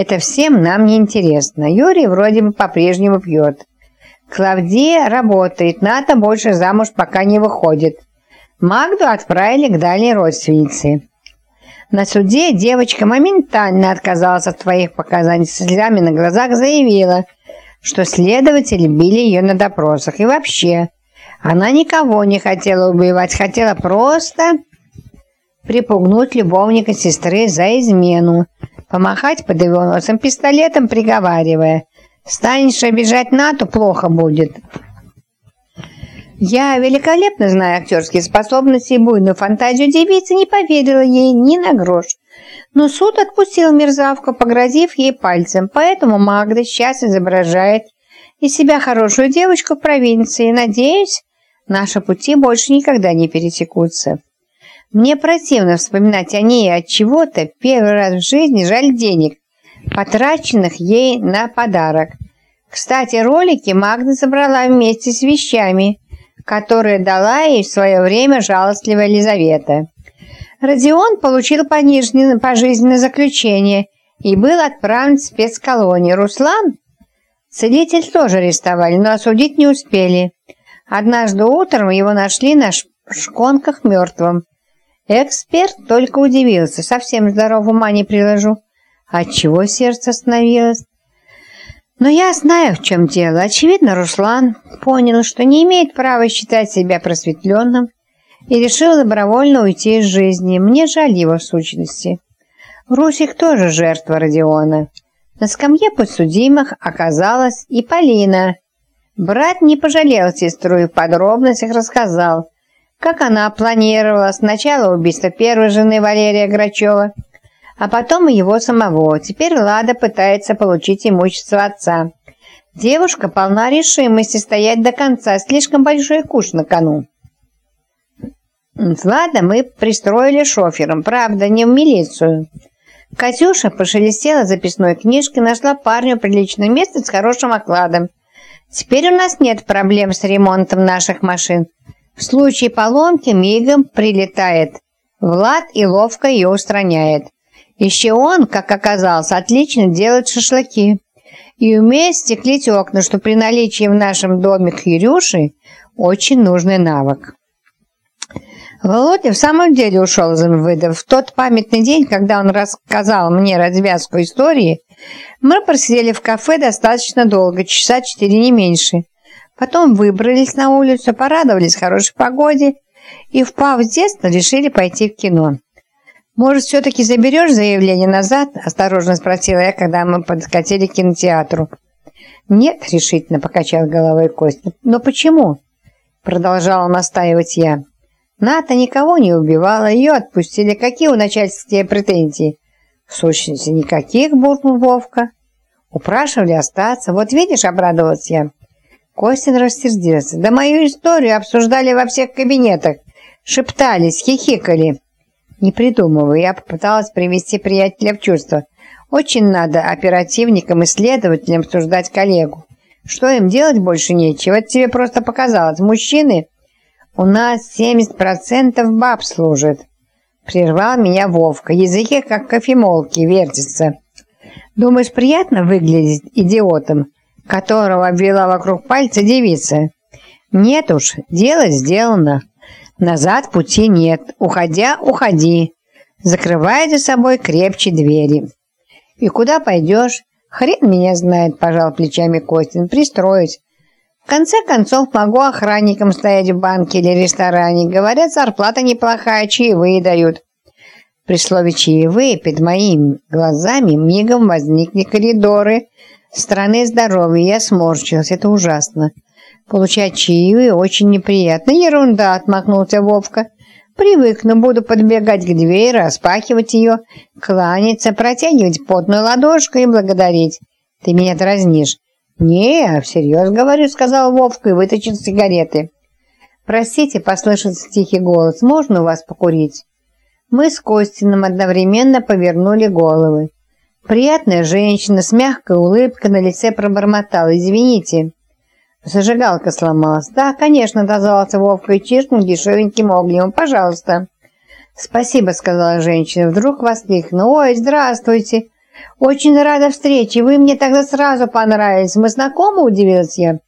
Это всем нам не интересно. Юрий вроде бы по-прежнему пьет. Клавдия работает, Ната больше замуж пока не выходит. Магду отправили к дальней родственнице. На суде девочка моментально отказалась от своих показаний, с слезами на глазах заявила, что следователи били ее на допросах. И вообще, она никого не хотела убивать, хотела просто припугнуть любовника сестры за измену, помахать под его носом пистолетом, приговаривая, «Станешь обижать Нату, плохо будет». Я великолепно знаю актерские способности и буйную фантазию девицы, не поверила ей ни на грош. Но суд отпустил мерзавку, погрозив ей пальцем, поэтому Магда сейчас изображает из себя хорошую девочку в провинции. Надеюсь, наши пути больше никогда не пересекутся. Мне противно вспоминать о ней от чего-то первый раз в жизни жаль денег, потраченных ей на подарок. Кстати, ролики Магда забрала вместе с вещами – которые дала ей в свое время жалостливая Елизавета. Родион получил пожизненное заключение и был отправлен в спецколонию. Руслан целитель тоже арестовали, но осудить не успели. Однажды утром его нашли на шконках мертвым. Эксперт только удивился, совсем здоров ума не приложу. Отчего сердце остановилось? Но я знаю, в чем дело. Очевидно, Руслан понял, что не имеет права считать себя просветленным и решил добровольно уйти из жизни. Мне жаль его в сущности. Русик тоже жертва Родиона. На скамье подсудимых оказалась и Полина. Брат не пожалел сестру и в подробностях рассказал, как она планировала сначала убийство первой жены Валерия Грачева – а потом и его самого. Теперь Лада пытается получить имущество отца. Девушка полна решимости стоять до конца, слишком большой куш на кону. Влада мы пристроили шофером, правда, не в милицию. Катюша пошелестела записной книжкой, нашла парню приличное место с хорошим окладом. Теперь у нас нет проблем с ремонтом наших машин. В случае поломки мигом прилетает Влад и ловко ее устраняет. Еще он, как оказалось, отлично делает шашлыки и умеет стеклить окна, что при наличии в нашем доме Кирюши очень нужный навык. Володя в самом деле ушел из МВД. В тот памятный день, когда он рассказал мне развязку истории, мы просидели в кафе достаточно долго, часа четыре не меньше. Потом выбрались на улицу, порадовались хорошей погоде и, впав в детство, решили пойти в кино. «Может, все-таки заберешь заявление назад?» – осторожно спросила я, когда мы подкатили к кинотеатру. «Нет», – решительно покачал головой Костя. «Но почему?» – продолжала настаивать я. «Ната никого не убивала, ее отпустили. Какие у начальства претензии?» «В сущности, никаких», – буркнул Вовка. «Упрашивали остаться. Вот видишь», – обрадовалась я. Костин рассердился. «Да мою историю обсуждали во всех кабинетах. Шептались, хихикали». Не придумываю, я попыталась привести приятеля в чувство. Очень надо оперативникам и следователям обсуждать коллегу. Что им делать больше нечего, это тебе просто показалось. Мужчины, у нас 70% баб служат. Прервал меня Вовка. Языки как кофемолки вертятся. Думаешь, приятно выглядеть идиотом, которого обвела вокруг пальца девица? Нет уж, дело сделано. Назад пути нет. Уходя, уходи. Закрывай за собой крепче двери. И куда пойдешь? Хрен меня знает, пожал плечами Костин. Пристроить. В конце концов, могу охранникам стоять в банке или ресторане. Говорят, зарплата неплохая, чаевые дают. При слове «чаевые» перед моими глазами мигом возникли коридоры страны здоровья. Я сморщилась. Это ужасно. Получать чаевые очень неприятно. Ерунда, отмахнулся Вовка. Привыкну, буду подбегать к двери, распахивать ее, кланяться, протягивать потную ладошку и благодарить. Ты меня дразнишь. «Не, всерьез говорю», — сказал Вовка и вытащил сигареты. «Простите», — послышался тихий голос, — «можно у вас покурить?» Мы с Костиным одновременно повернули головы. Приятная женщина с мягкой улыбкой на лице пробормотала. «Извините». Зажигалка сломалась. Да, конечно, отозвался Вовка и чиркнул дешевеньким огнем. Пожалуйста. Спасибо, сказала женщина. Вдруг воскликнула. Ой, здравствуйте. «Очень рада встрече. Вы мне тогда сразу понравились. Мы знакомы?» – удивилась я.